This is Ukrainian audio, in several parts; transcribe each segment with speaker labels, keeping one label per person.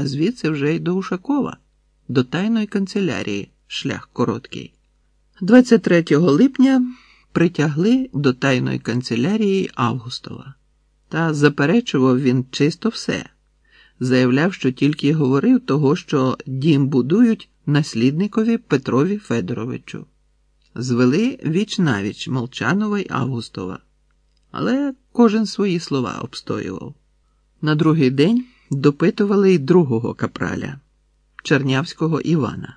Speaker 1: а звідси вже й до Ушакова, до тайної канцелярії, шлях короткий. 23 липня притягли до тайної канцелярії Августова, та заперечував він чисто все. Заявляв, що тільки говорив того, що дім будують наслідникові Петрові Федоровичу. Звели віч навіч Молчанова й Августова, але кожен свої слова обстоював. На другий день допитували й другого капраля Чернявського Івана.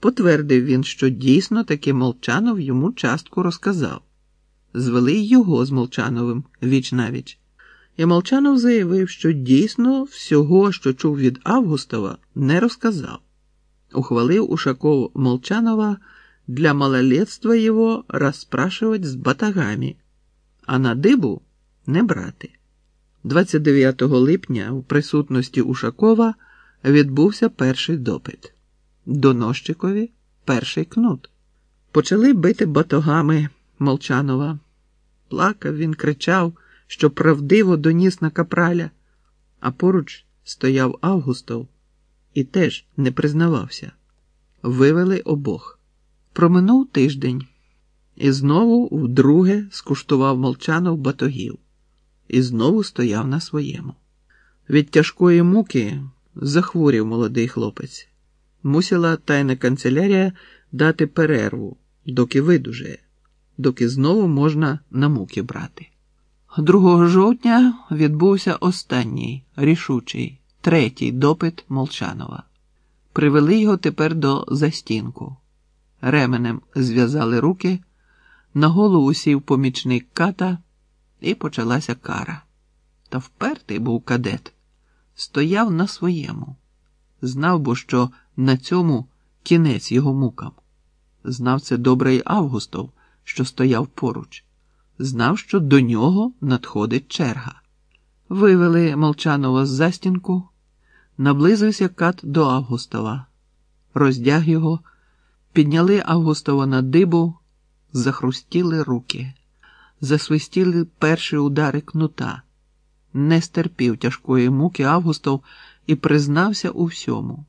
Speaker 1: Потвердив він, що дійсно таки Молчанов йому частку розказав. Звели й його з Молчановим віч навіч. І Молчанов заявив, що дійсно всього, що чув від Августова, не розказав. Ухвалив Ушаков Молчанова для малолетства його розпрашувати з батагами, а на дибу не брати. 29 липня в присутності Ушакова відбувся перший допит. Донощикові перший кнут. Почали бити батогами Молчанова. Плакав він, кричав, що правдиво доніс на капраля, а поруч стояв Августов і теж не признавався. Вивели обох. Проминув тиждень і знову вдруге скуштував Молчанов батогів і знову стояв на своєму. Від тяжкої муки захворів молодий хлопець. Мусила тайна канцелярія дати перерву, доки видужає, доки знову можна на муки брати. 2 жовтня відбувся останній рішучий, третій допит Молчанова. Привели його тепер до застінку. Ременем зв'язали руки, на голову сів помічник ката, і почалася кара. Та впертий був кадет, стояв на своєму. Знав бо, що на цьому кінець його мукам. Знав це добре й Августов, що стояв поруч. Знав, що до нього надходить черга. Вивели Молчанова з застінку, наблизився кат до Августова, роздяг його, підняли Августова на дибу, захрустіли руки, засвистіли перші удари кнута. Не стерпів тяжкої муки Августов і признався у всьому.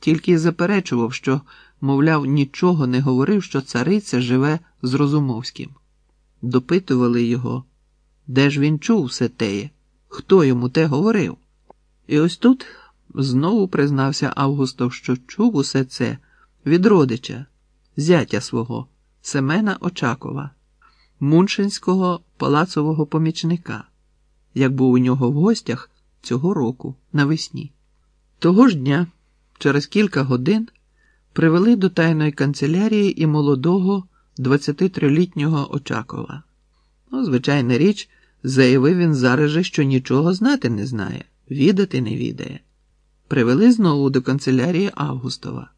Speaker 1: Тільки заперечував, що, мовляв, нічого не говорив, що цариця живе з Розумовським. Допитували його, де ж він чув все теє, хто йому те говорив. І ось тут знову признався Августов, що чув усе це від родича, зятя свого, Семена Очакова, муншинського палацового помічника, як був у нього в гостях цього року навесні. Того ж дня, через кілька годин, привели до тайної канцелярії і молодого 23-літнього Очакова. Ну, звичайна річ, заявив він зараз же, що нічого знати не знає, відати не відає. Привели знову до канцелярії Августова,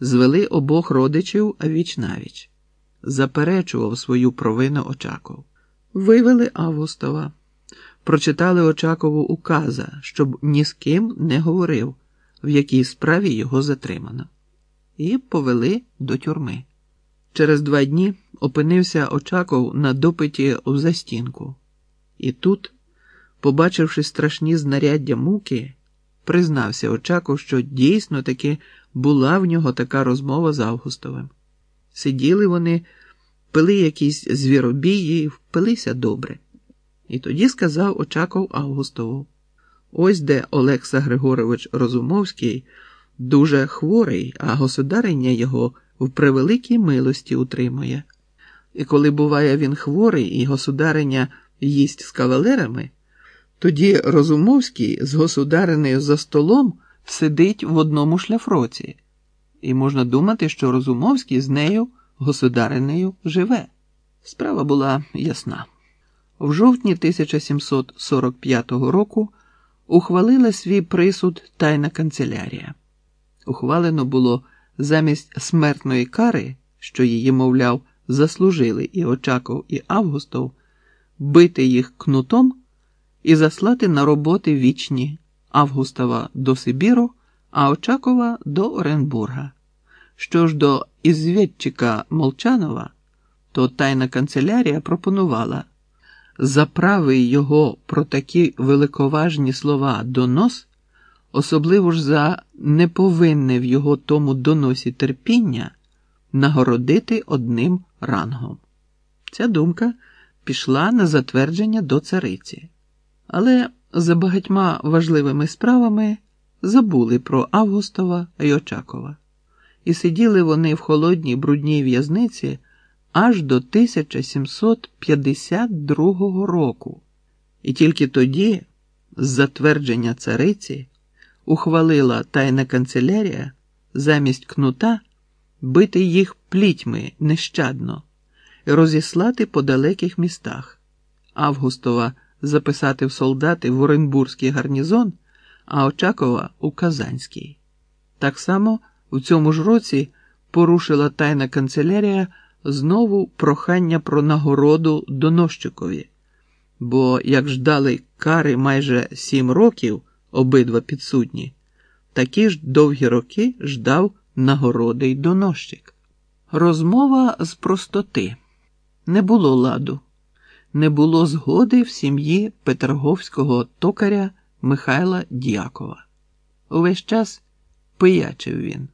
Speaker 1: звели обох родичів віч навіч. Заперечував свою провину Очаков. Вивели Августова, прочитали Очакову указа, щоб ні з ким не говорив, в якій справі його затримано, і повели до тюрми. Через два дні опинився Очаков на допиті у застінку, і тут, побачивши страшні знаряддя муки, признався Очаков, що дійсно таки була в нього така розмова з Августовим. Сиділи вони, пили якісь звіробії, впилися добре. І тоді сказав Очаков Августову: ось де Олекса Григорович Розумовський дуже хворий, а государиня його в превеликій милості утримує. І коли буває він хворий, і государиня їсть з кавалерами, тоді Розумовський з государинею за столом сидить в одному шляфроці, і можна думати, що Розумовський з нею, государинею, живе. Справа була ясна. В жовтні 1745 року ухвалила свій присуд тайна канцелярія. Ухвалено було замість смертної кари, що її, мовляв, заслужили і Очаков, і Августов, бити їх кнутом і заслати на роботи вічні Августова до Сибіру, а Очакова до Оренбурга. Що ж до ізвідчика Молчанова, то тайна канцелярія пропонувала за правий його про такі великоважні слова донос особливо ж за неповинне в його тому доносі терпіння нагородити одним рангом. Ця думка пішла на затвердження до цариці, але за багатьма важливими справами забули про Августова і Очакова, і сиділи вони в холодній брудній в'язниці аж до 1752 року, і тільки тоді, з затвердження цариці, ухвалила тайна канцелярія замість кнута бити їх плітьми нещадно і розіслати по далеких містах. Августова записати в солдати в Оренбурзький гарнізон, а Очакова у Казанський. Так само в цьому ж році порушила тайна канцелярія знову прохання про нагороду донощикові, бо як ждали кари майже сім років обидва підсудні, такі ж довгі роки ждав нагороди й. Розмова з простоти. Не було ладу, не було згоди в сім'ї петерговського токаря Михайла Дякова. Увесь час пиячив він.